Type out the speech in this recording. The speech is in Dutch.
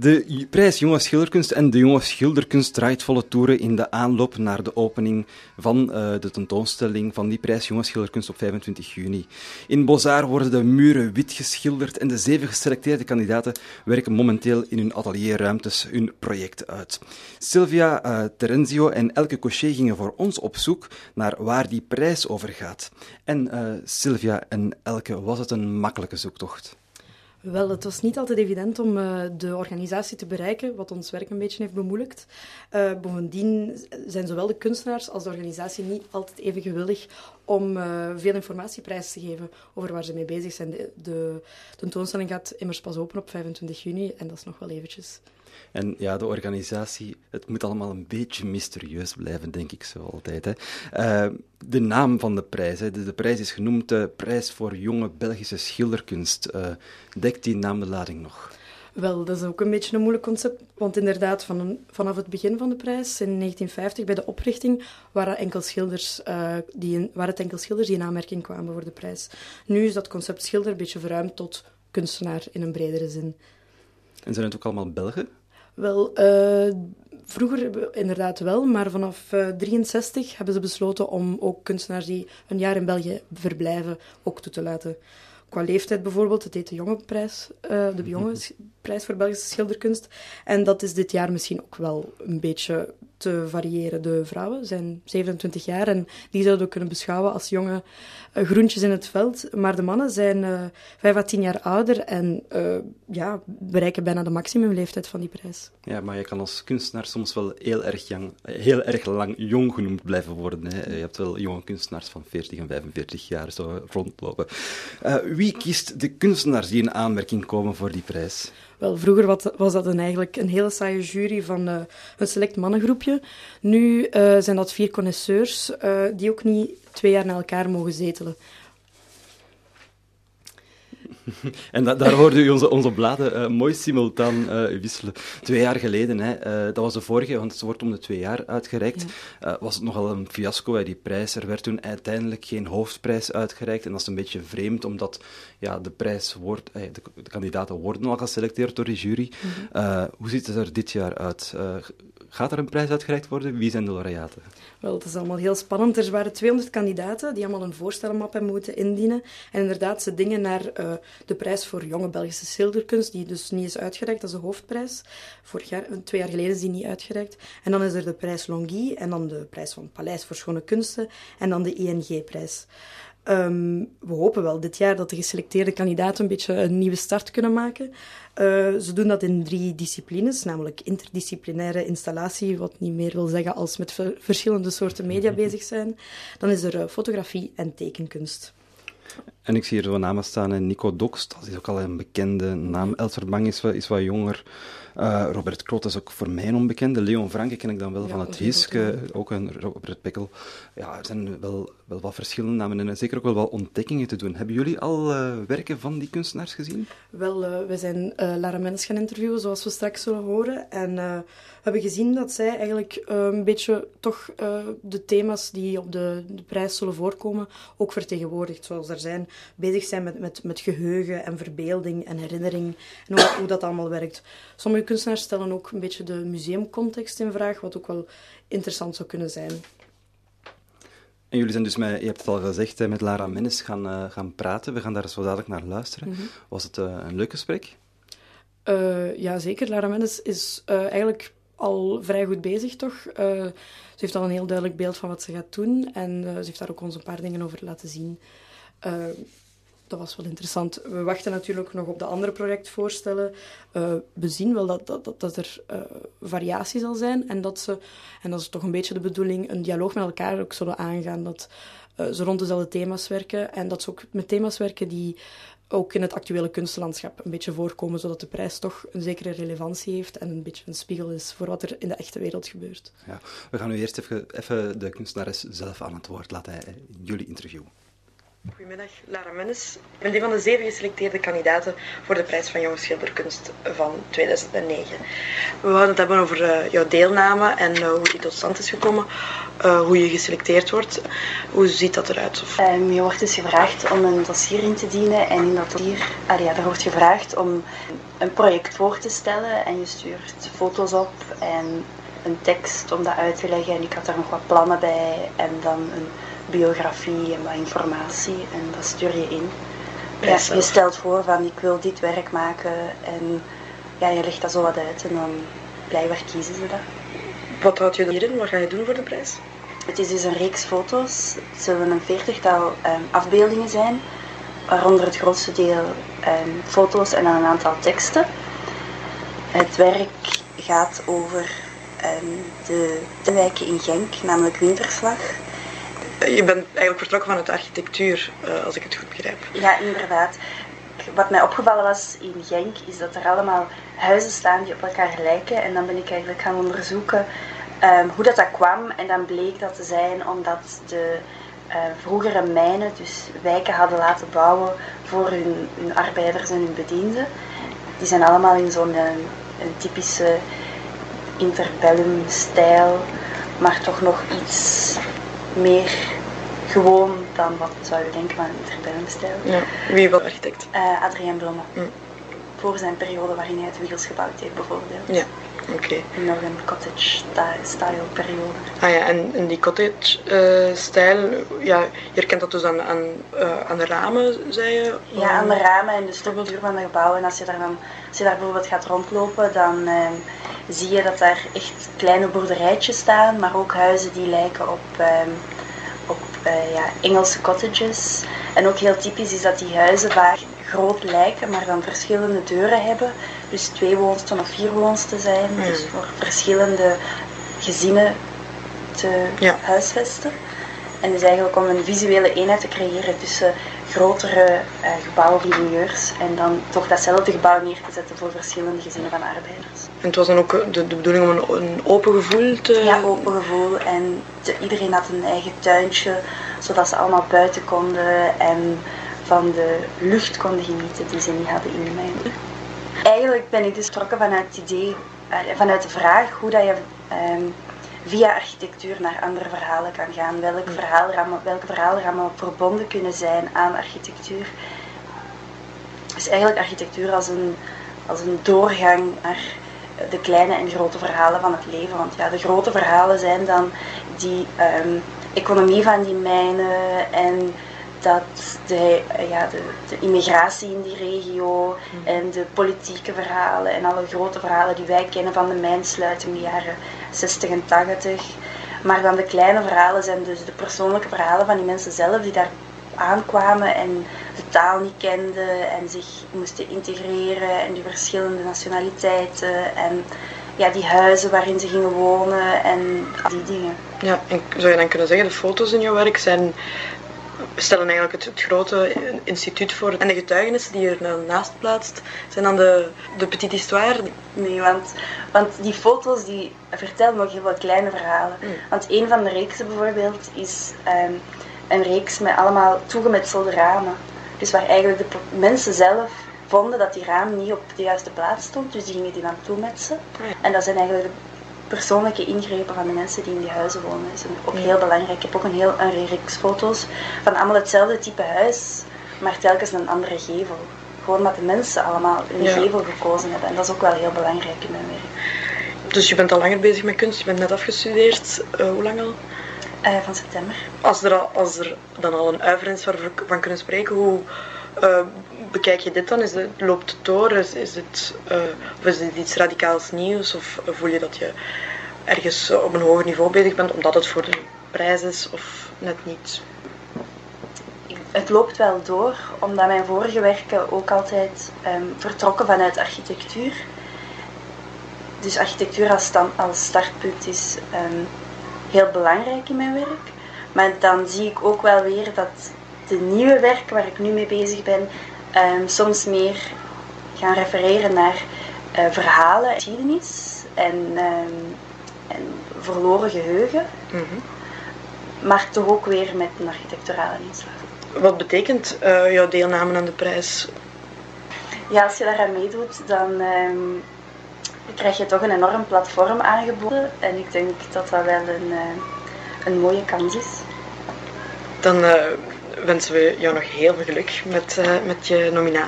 De prijs Jonge Schilderkunst en de Jonge Schilderkunst draait volle toeren in de aanloop naar de opening van uh, de tentoonstelling van die prijs Jonge Schilderkunst op 25 juni. In Bozar worden de muren wit geschilderd en de zeven geselecteerde kandidaten werken momenteel in hun atelierruimtes hun project uit. Sylvia uh, Terenzio en Elke Cochet gingen voor ons op zoek naar waar die prijs over gaat. En uh, Sylvia en Elke, was het een makkelijke zoektocht? Wel, het was niet altijd evident om uh, de organisatie te bereiken, wat ons werk een beetje heeft bemoeilijkt. Uh, bovendien zijn zowel de kunstenaars als de organisatie niet altijd even gewillig om uh, veel informatie prijs te geven over waar ze mee bezig zijn. De, de tentoonstelling gaat immers pas open op 25 juni en dat is nog wel eventjes. En ja, de organisatie, het moet allemaal een beetje mysterieus blijven, denk ik zo altijd. Hè. Uh, de naam van de prijs, hè. De, de, prijs is genoemd de Prijs voor Jonge Belgische Schilderkunst. Uh, dekt die naam de lading nog? Wel, dat is ook een beetje een moeilijk concept, want inderdaad, van vanaf het begin van de prijs, in 1950, bij de oprichting, waren, enkel schilders, uh, die waren het enkel schilders die in aanmerking kwamen voor de prijs. Nu is dat concept schilder een beetje verruimd tot kunstenaar in een bredere zin. En zijn het ook allemaal Belgen? Wel, uh, vroeger inderdaad wel, maar vanaf 1963 uh, hebben ze besloten om ook kunstenaars die een jaar in België verblijven ook toe te laten. Qua leeftijd bijvoorbeeld, het heet de Jonge Prijs, uh, de Jonge Prijs voor Belgische Schilderkunst. En dat is dit jaar misschien ook wel een beetje te variëren. De vrouwen zijn 27 jaar en die zouden we kunnen beschouwen als jonge uh, groentjes in het veld. Maar de mannen zijn uh, 5 à 10 jaar ouder en uh, ja, bereiken bijna de maximumleeftijd van die prijs. Ja, maar je kan als kunstenaar soms wel heel erg, heel erg lang jong genoemd blijven worden. Hè. Je hebt wel jonge kunstenaars van 40 en 45 jaar zo rondlopen. Wie kiest de kunstenaars die in aanmerking komen voor die prijs? Wel, vroeger was dat een, eigenlijk een hele saaie jury van uh, een select mannengroepje. Nu uh, zijn dat vier connoisseurs uh, die ook niet twee jaar na elkaar mogen zetelen. en da daar hoorde u onze, onze bladen uh, mooi simultaan uh, wisselen. Twee jaar geleden, hè, uh, dat was de vorige, want het wordt om de twee jaar uitgereikt, ja. was het nogal een fiasco, hè, die prijs. Er werd toen uiteindelijk geen hoofdprijs uitgereikt en dat is een beetje vreemd, omdat ja, de prijs wordt, de, de kandidaten worden al geselecteerd door de jury. Mm -hmm. hoe ziet het er dit jaar uit? Gaat er een prijs uitgereikt worden? Wie zijn de laureaten? Wel, het is allemaal heel spannend. Er waren 200 kandidaten die allemaal een voorstelmap hebben moeten indienen. En inderdaad, ze dingen naar uh, de prijs voor jonge Belgische schilderkunst, die dus niet is uitgereikt, dat is de hoofdprijs. Vorig jaar, twee jaar geleden is die niet uitgereikt. En dan is er de prijs Longuy en dan de prijs van Paleis voor Schone Kunsten en dan de ING-prijs. Um, we hopen wel dit jaar dat de geselecteerde kandidaten een beetje een nieuwe start kunnen maken. Uh, ze doen dat in drie disciplines, namelijk interdisciplinaire installatie, wat niet meer wil zeggen als met verschillende soorten media bezig zijn. Dan is er uh, fotografie en tekenkunst. En ik zie hier zo namen staan, en Nico Doks, dat is ook al een bekende naam. Elser Bang is, is wat jonger. Uh, Robert Krot is ook voor mij een onbekende. Leon Franke ken ik dan wel ja, van het Hiske, ook een Robert Pekkel. Ja, er zijn wel, wel wat verschillende namen en zeker ook wel wat ontdekkingen te doen. Hebben jullie al uh, werken van die kunstenaars gezien? Wel, uh, we zijn Lara Mennis gaan interviewen, zoals we straks zullen horen. En we hebben gezien dat zij eigenlijk een beetje toch de thema's die op de, de prijs zullen voorkomen, ook vertegenwoordigt. Zoals er zijn, bezig zijn met, met, met geheugen en verbeelding en herinnering en hoe, hoe dat allemaal werkt. Sommige kunstenaars stellen ook een beetje de museumcontext in vraag, wat ook wel interessant zou kunnen zijn. En jullie zijn dus met, je hebt het al gezegd, met Lara Mennis gaan, uh, gaan praten. We gaan daar zo dadelijk naar luisteren. Mm -hmm. Was het uh, een leuk gesprek? Uh, ja, zeker. Lara Mennis is eigenlijk al vrij goed bezig, toch? ze heeft al een heel duidelijk beeld van wat ze gaat doen. En ze heeft daar ook ons een paar dingen over laten zien. Dat was wel interessant. We wachten natuurlijk nog op de andere projectvoorstellen. Uh, we zien wel dat, dat, dat, dat er uh, variatie zal zijn en dat ze, en dat is toch een beetje de bedoeling, een dialoog met elkaar ook zullen aangaan. Dat uh, ze rond dezelfde thema's werken en dat ze ook met thema's werken die ook in het actuele kunstlandschap een beetje voorkomen, zodat de prijs toch een zekere relevantie heeft en een beetje een spiegel is voor wat er in de echte wereld gebeurt. Ja, we gaan nu eerst even, even de kunstenares zelf aan het woord laten in jullie interview. Goedemiddag, Lara Mennis. Ik ben een van de zeven geselecteerde kandidaten voor de prijs van jonge schilderkunst van 2009. We gaan het hebben over uh, jouw deelname en uh, hoe die tot stand is gekomen, uh, hoe je geselecteerd wordt. Hoe ziet dat eruit? Um, je wordt dus gevraagd om een dossier in te dienen en in dat dossier, ah ja, daar wordt gevraagd om een project voor te stellen en je stuurt foto's op en een tekst om dat uit te leggen en ik had daar nog wat plannen bij en dan een biografie en wat informatie en dat stuur je in. Ja, je stelt voor van ik wil dit werk maken en ja, je legt dat zo wat uit en dan blijkbaar kiezen ze dat. Wat houdt je hierin? Wat ga je doen voor de prijs? Het is dus een reeks foto's. Het zullen een veertigtal um, afbeeldingen zijn, waaronder het grootste deel um, foto's en dan een aantal teksten. Het werk gaat over um, de, de wijken in Genk, namelijk Winterslag. Je bent eigenlijk vertrokken vanuit de architectuur, uh, als ik het goed begrijp. Ja, inderdaad. Wat mij opgevallen was in Genk, is dat er allemaal huizen staan die op elkaar lijken. En dan ben ik eigenlijk gaan onderzoeken um, hoe dat, dat kwam. En dan bleek dat te zijn omdat de uh, vroegere mijnen dus wijken hadden laten bouwen voor hun, arbeiders en hun bedienden. Die zijn allemaal in zo'n een typische interbellum-stijl, maar toch nog iets meer gewoon dan wat zou je denken van een interbellum-stijl. Ja. Wie was architect? Uh, Adrien Blomme. Mm. Voor zijn periode waarin hij het Wiegels gebouwd heeft, bijvoorbeeld. Ja, oké. Okay. Nog een cottage-style periode. Ah ja, en, en die cottage-stijl, uh, ja, je herkent dat dus aan, aan, uh, aan de ramen, zei je? Ja, aan de ramen en de structuur van de gebouwen. En als je daar, dan, als je daar bijvoorbeeld gaat rondlopen, dan zie je dat daar echt kleine boerderijtjes staan, maar ook huizen die lijken op, um, op uh, ja, Engelse cottages. En ook heel typisch is dat die huizen vaak groot lijken, maar dan verschillende deuren hebben. Dus twee woonsten of vier woonsten zijn. Mm. Dus voor verschillende gezinnen te ja. huisvesten. En dus eigenlijk om een visuele eenheid te creëren tussen grotere gebouwen van ingenieurs en dan toch datzelfde gebouw neer te zetten voor verschillende gezinnen van arbeiders. En het was dan ook de, de bedoeling om een, een, open gevoel te... Ja, open gevoel. En iedereen had een eigen tuintje, zodat ze allemaal buiten konden en van de lucht konden genieten die ze niet hadden in de mijn. Eigenlijk ben ik dus vertrokken vanuit het idee, uh, vanuit de vraag hoe dat je... Um, via architectuur naar andere verhalen kan gaan. Welke verhaalrammen, welke verhaalrammen verbonden kunnen zijn aan architectuur. Dus eigenlijk architectuur als een, als een doorgang naar de kleine en grote verhalen van het leven. Want ja, de grote verhalen zijn dan die um, economie van die mijnen en dat de, ja, de, de, immigratie in die regio en de politieke verhalen en alle grote verhalen die wij kennen van de mijnsluiting in de jaren 60 en 80. Maar dan de kleine verhalen zijn dus de persoonlijke verhalen van die mensen zelf die daar aankwamen en de taal niet kenden en zich moesten integreren en die verschillende nationaliteiten en ja, die huizen waarin ze gingen wonen en die dingen. Ja, en zou je dan kunnen zeggen, de foto's in jouw werk zijn stellen eigenlijk het, het, grote instituut voor. En de getuigenissen die je ernaast plaatst, zijn dan de, de petite histoire. Nee, want, want die foto's die vertellen nog heel veel kleine verhalen. Mm. Want een van de reeksen bijvoorbeeld is um, een reeks met allemaal toegemetselde ramen. Dus waar eigenlijk de mensen zelf vonden dat die raam niet op de juiste plaats stond, dus die gingen die dan toemetsen. En dat zijn eigenlijk persoonlijke ingrepen van de mensen die in die huizen wonen. Dat is ook heel belangrijk. Ik heb ook een heel een reeks foto's van allemaal hetzelfde type huis, maar telkens een andere gevel. Gewoon omdat de mensen allemaal een gevel gekozen hebben. En dat is ook wel heel belangrijk in mijn werk. Dus je bent al langer bezig met kunst, je bent net afgestudeerd. Uh, hoe lang al? Uh, van september. Als er, al, als er dan al een uiver is waar we van kunnen spreken, hoe uh, bekijk je dit dan? Is het, loopt het door? Is, is, het, uh, of is het iets radicaals nieuws? Of voel je dat je ergens op een hoger niveau bezig bent omdat het voor de prijs is of net niet? Het loopt wel door, omdat mijn vorige werken ook altijd um, vertrokken vanuit architectuur. Dus architectuur als, stand, als startpunt is um, heel belangrijk in mijn werk. Maar dan zie ik ook wel weer dat de nieuwe werk waar ik nu mee bezig ben, um, soms meer gaan refereren naar uh, verhalen, geschiedenis en, um, en verloren geheugen. Mm -hmm. Maar toch ook weer met een architecturale inslag. Wat betekent uh, jouw deelname aan de prijs? Ja, als je daaraan meedoet, dan ehm, krijg je toch een enorm platform aangeboden. En ik denk dat dat wel een, uh, een mooie kans is. Dan uh, wensen we jou nog heel veel geluk met, met je nominatie.